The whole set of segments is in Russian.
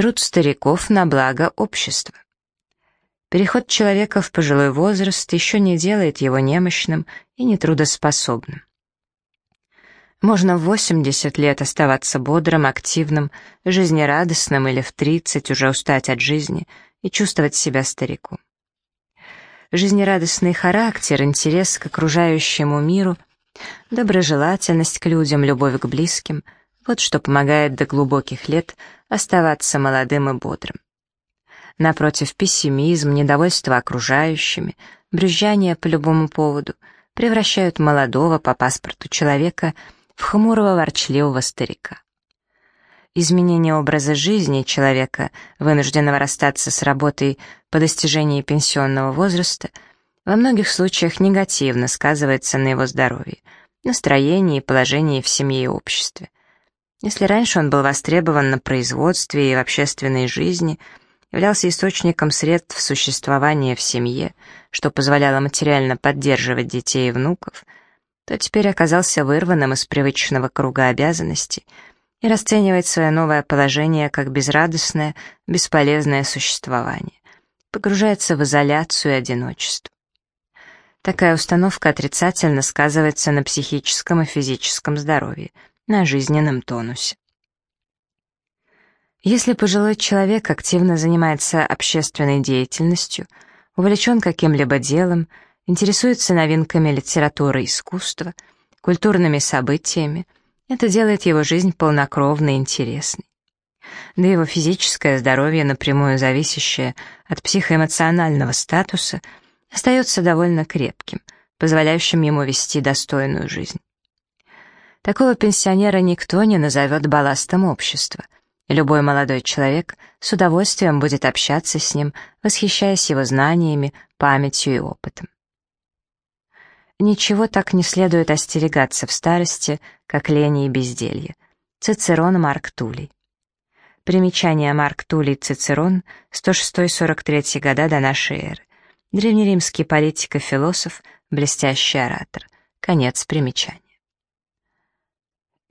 Труд стариков на благо общества. Переход человека в пожилой возраст еще не делает его немощным и нетрудоспособным. Можно в 80 лет оставаться бодрым, активным, жизнерадостным или в 30 уже устать от жизни и чувствовать себя стариком. Жизнерадостный характер, интерес к окружающему миру, доброжелательность к людям, любовь к близким — вот что помогает до глубоких лет оставаться молодым и бодрым. Напротив, пессимизм, недовольство окружающими, брюзжание по любому поводу превращают молодого по паспорту человека в хмурого ворчливого старика. Изменение образа жизни человека, вынужденного расстаться с работой по достижении пенсионного возраста, во многих случаях негативно сказывается на его здоровье, настроении и положении в семье и обществе. Если раньше он был востребован на производстве и в общественной жизни – являлся источником средств существования в семье, что позволяло материально поддерживать детей и внуков, то теперь оказался вырванным из привычного круга обязанностей и расценивает свое новое положение как безрадостное, бесполезное существование, погружается в изоляцию и одиночество. Такая установка отрицательно сказывается на психическом и физическом здоровье, на жизненном тонусе. Если пожилой человек активно занимается общественной деятельностью, увлечен каким-либо делом, интересуется новинками литературы и искусства, культурными событиями, это делает его жизнь полнокровной и интересной. Да его физическое здоровье, напрямую зависящее от психоэмоционального статуса, остается довольно крепким, позволяющим ему вести достойную жизнь. Такого пенсионера никто не назовет балластом общества — Любой молодой человек с удовольствием будет общаться с ним, восхищаясь его знаниями, памятью и опытом. Ничего так не следует остерегаться в старости, как лени и безделье. Цицерон Марк Тулей. Примечание Марк Тулей Цицерон, 106-43 года до нашей эры. Древнеримский политик и философ, блестящий оратор. Конец примечания.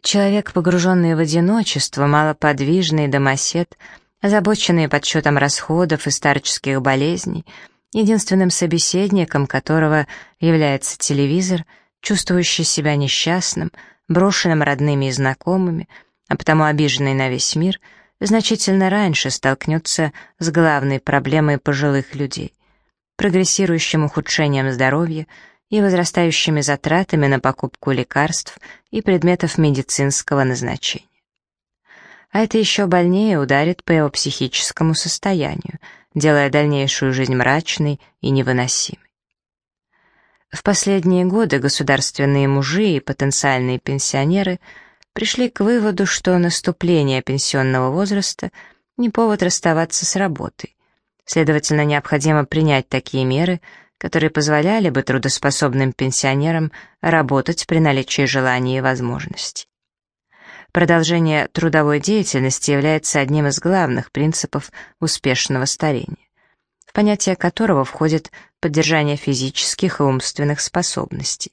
Человек, погруженный в одиночество, малоподвижный домосед, озабоченный подсчетом расходов и старческих болезней, единственным собеседником которого является телевизор, чувствующий себя несчастным, брошенным родными и знакомыми, а потому обиженный на весь мир, значительно раньше столкнется с главной проблемой пожилых людей — прогрессирующим ухудшением здоровья — и возрастающими затратами на покупку лекарств и предметов медицинского назначения. А это еще больнее ударит по его психическому состоянию, делая дальнейшую жизнь мрачной и невыносимой. В последние годы государственные мужи и потенциальные пенсионеры пришли к выводу, что наступление пенсионного возраста не повод расставаться с работой. Следовательно, необходимо принять такие меры, которые позволяли бы трудоспособным пенсионерам работать при наличии желания и возможностей. Продолжение трудовой деятельности является одним из главных принципов успешного старения, в понятие которого входит поддержание физических и умственных способностей,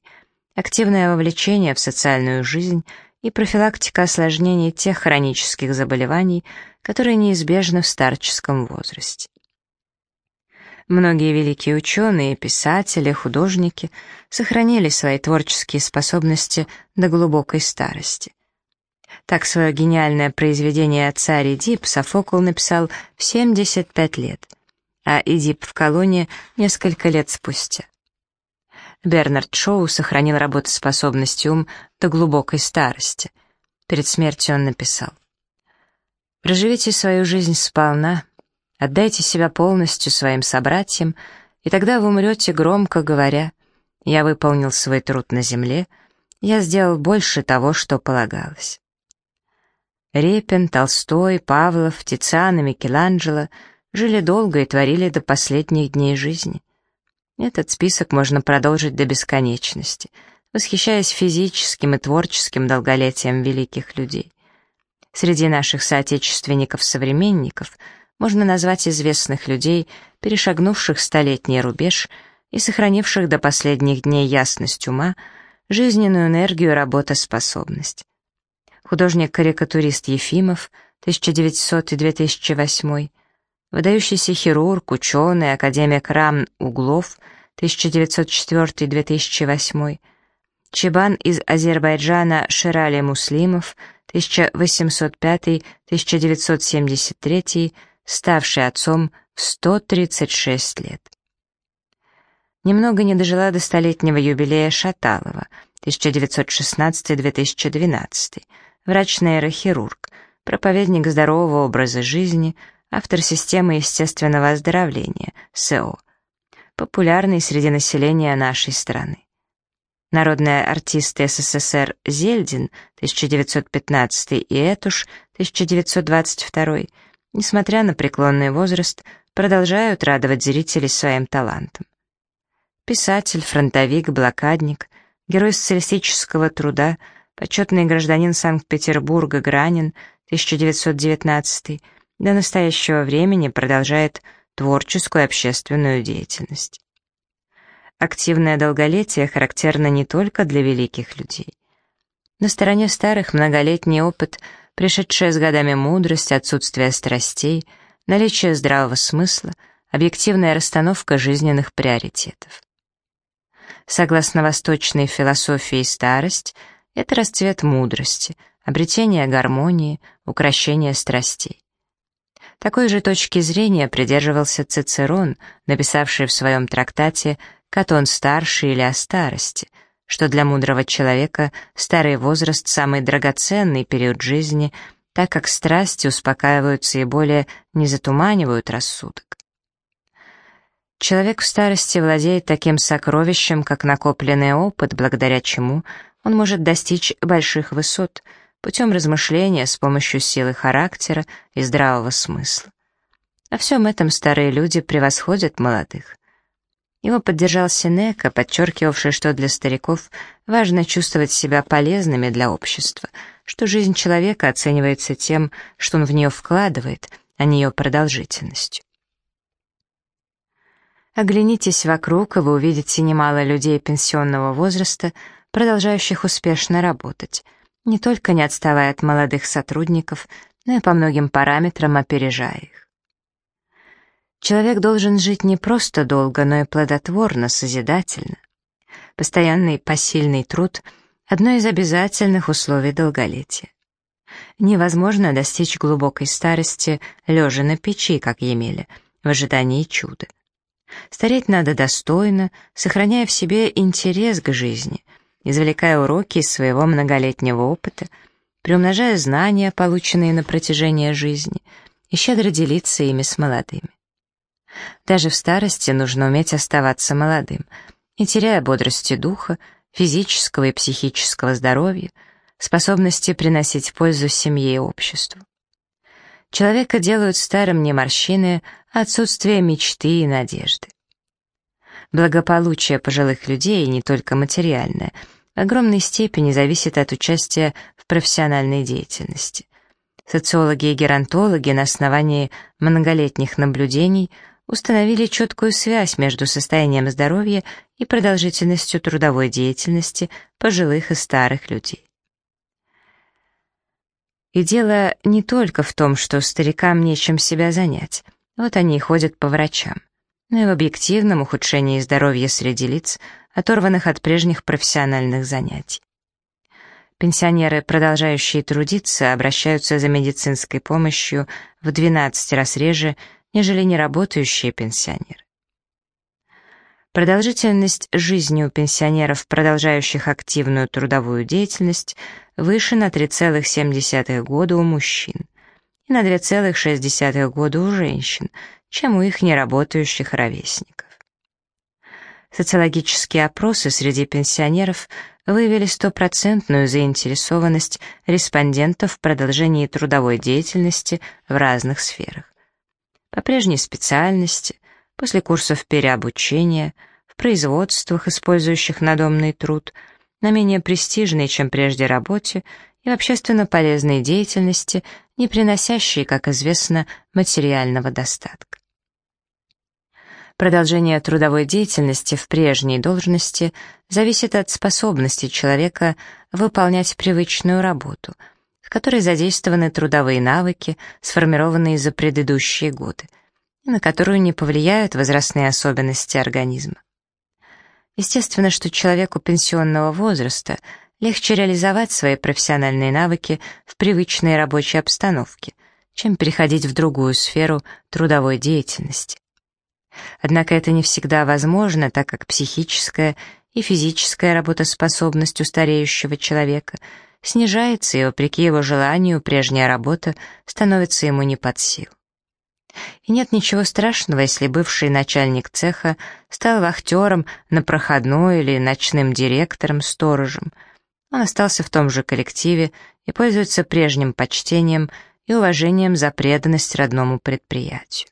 активное вовлечение в социальную жизнь и профилактика осложнений тех хронических заболеваний, которые неизбежны в старческом возрасте. Многие великие ученые, писатели, художники сохранили свои творческие способности до глубокой старости. Так свое гениальное произведение «Царь Эдип» Софокл написал в 75 лет, а Эдип в колонии несколько лет спустя. Бернард Шоу сохранил работоспособность ум до глубокой старости. Перед смертью он написал «Проживите свою жизнь сполна, Отдайте себя полностью своим собратьям, и тогда вы умрете громко говоря, «Я выполнил свой труд на земле, я сделал больше того, что полагалось». Репин, Толстой, Павлов, Тициан и Микеланджело жили долго и творили до последних дней жизни. Этот список можно продолжить до бесконечности, восхищаясь физическим и творческим долголетием великих людей. Среди наших соотечественников-современников — можно назвать известных людей, перешагнувших столетний рубеж и сохранивших до последних дней ясность ума, жизненную энергию и работоспособность. Художник-карикатурист Ефимов, 1900-2008, выдающийся хирург, ученый, академик Рам Углов, 1904-2008, Чебан из Азербайджана Ширали Муслимов, 1805-1973, ставший отцом в 136 лет. Немного не дожила до столетнего юбилея Шаталова, 1916-2012, врач-нейрохирург, проповедник здорового образа жизни, автор системы естественного оздоровления, СЭО, популярный среди населения нашей страны. Народные артисты СССР Зельдин 1915 и Этуш 1922, несмотря на преклонный возраст, продолжают радовать зрителей своим талантом. Писатель, фронтовик, блокадник, герой социалистического труда, почетный гражданин Санкт-Петербурга Гранин 1919 до настоящего времени продолжает творческую общественную деятельность. Активное долголетие характерно не только для великих людей. На стороне старых многолетний опыт, пришедшая с годами мудрость, отсутствие страстей, наличие здравого смысла, объективная расстановка жизненных приоритетов. Согласно восточной философии старость — это расцвет мудрости, обретение гармонии, укращение страстей. Такой же точки зрения придерживался Цицерон, написавший в своем трактате «Катон старший» или «О старости», что для мудрого человека старый возраст — самый драгоценный период жизни, так как страсти успокаиваются и более не затуманивают рассудок. Человек в старости владеет таким сокровищем, как накопленный опыт, благодаря чему он может достичь больших высот — путем размышления с помощью силы характера и здравого смысла. О всем этом старые люди превосходят молодых. Его поддержал Сенека, подчеркивавший, что для стариков важно чувствовать себя полезными для общества, что жизнь человека оценивается тем, что он в нее вкладывает, а не ее продолжительностью. Оглянитесь вокруг, и вы увидите немало людей пенсионного возраста, продолжающих успешно работать — не только не отставая от молодых сотрудников, но и по многим параметрам опережая их. Человек должен жить не просто долго, но и плодотворно, созидательно. Постоянный посильный труд — одно из обязательных условий долголетия. Невозможно достичь глубокой старости, лежа на печи, как Емеля, в ожидании чуда. Стареть надо достойно, сохраняя в себе интерес к жизни — извлекая уроки из своего многолетнего опыта, приумножая знания, полученные на протяжении жизни, и щедро делиться ими с молодыми. Даже в старости нужно уметь оставаться молодым, не теряя бодрости духа, физического и психического здоровья, способности приносить пользу семье и обществу. Человека делают старым не морщины, а отсутствие мечты и надежды. Благополучие пожилых людей, не только материальное — в огромной степени зависит от участия в профессиональной деятельности. Социологи и геронтологи на основании многолетних наблюдений установили четкую связь между состоянием здоровья и продолжительностью трудовой деятельности пожилых и старых людей. И дело не только в том, что старикам нечем себя занять, вот они и ходят по врачам, но и в объективном ухудшении здоровья среди лиц, оторванных от прежних профессиональных занятий. Пенсионеры, продолжающие трудиться, обращаются за медицинской помощью в 12 раз реже, нежели неработающие пенсионеры. Продолжительность жизни у пенсионеров, продолжающих активную трудовую деятельность, выше на 3,7 года у мужчин и на 2,6 года у женщин, чем у их неработающих ровесников. Социологические опросы среди пенсионеров выявили стопроцентную заинтересованность респондентов в продолжении трудовой деятельности в разных сферах. По прежней специальности, после курсов переобучения, в производствах, использующих надомный труд, на менее престижной, чем прежде работе и в общественно полезной деятельности, не приносящей, как известно, материального достатка. Продолжение трудовой деятельности в прежней должности зависит от способности человека выполнять привычную работу, в которой задействованы трудовые навыки, сформированные за предыдущие годы, и на которую не повлияют возрастные особенности организма. Естественно, что человеку пенсионного возраста легче реализовать свои профессиональные навыки в привычной рабочей обстановке, чем переходить в другую сферу трудовой деятельности. Однако это не всегда возможно, так как психическая и физическая работоспособность у стареющего человека снижается, и вопреки его желанию прежняя работа становится ему не под силу. И нет ничего страшного, если бывший начальник цеха стал вахтером на проходной или ночным директором, сторожем. Он остался в том же коллективе и пользуется прежним почтением и уважением за преданность родному предприятию.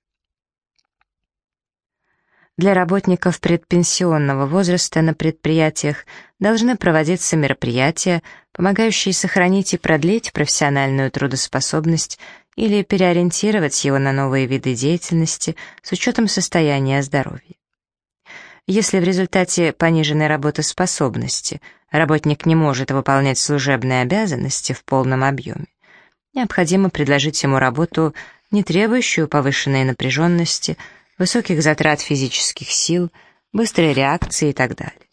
Для работников предпенсионного возраста на предприятиях должны проводиться мероприятия, помогающие сохранить и продлить профессиональную трудоспособность или переориентировать его на новые виды деятельности с учетом состояния здоровья. Если в результате пониженной работоспособности работник не может выполнять служебные обязанности в полном объеме, необходимо предложить ему работу, не требующую повышенной напряженности, высоких затрат физических сил, быстрой реакции и так далее.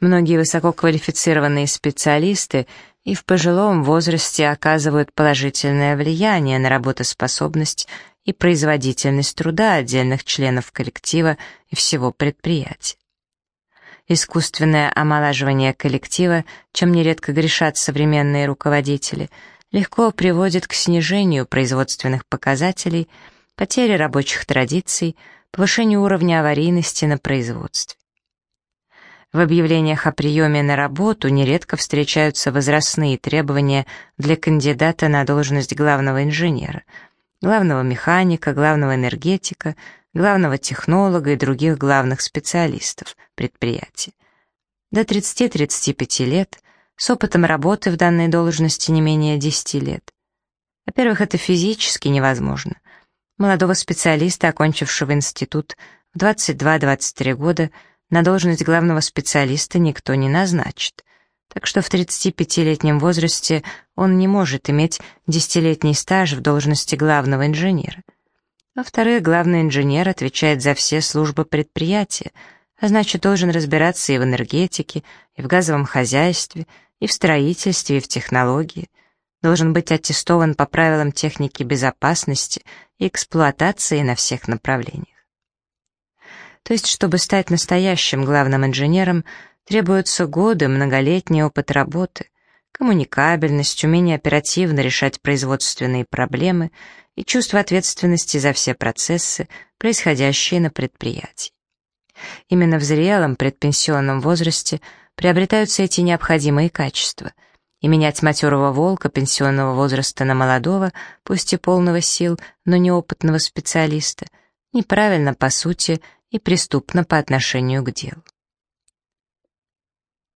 Многие высококвалифицированные специалисты и в пожилом возрасте оказывают положительное влияние на работоспособность и производительность труда отдельных членов коллектива и всего предприятия. Искусственное омолаживание коллектива, чем нередко грешат современные руководители, легко приводит к снижению производственных показателей – потеря рабочих традиций, повышение уровня аварийности на производстве. В объявлениях о приеме на работу нередко встречаются возрастные требования для кандидата на должность главного инженера, главного механика, главного энергетика, главного технолога и других главных специалистов предприятия. До 30-35 лет, с опытом работы в данной должности не менее 10 лет. Во-первых, это физически невозможно. Молодого специалиста, окончившего институт в 22-23 года, на должность главного специалиста никто не назначит. Так что в 35-летнем возрасте он не может иметь десятилетний стаж в должности главного инженера. Во-вторых, главный инженер отвечает за все службы предприятия, а значит, должен разбираться и в энергетике, и в газовом хозяйстве, и в строительстве, и в технологии — должен быть аттестован по правилам техники безопасности и эксплуатации на всех направлениях. То есть, чтобы стать настоящим главным инженером, требуются годы, многолетний опыт работы, коммуникабельность, умение оперативно решать производственные проблемы и чувство ответственности за все процессы, происходящие на предприятии. Именно в зрелом предпенсионном возрасте приобретаются эти необходимые качества — и менять матерого волка пенсионного возраста на молодого, пусть и полного сил, но неопытного специалиста, неправильно по сути и преступно по отношению к делу.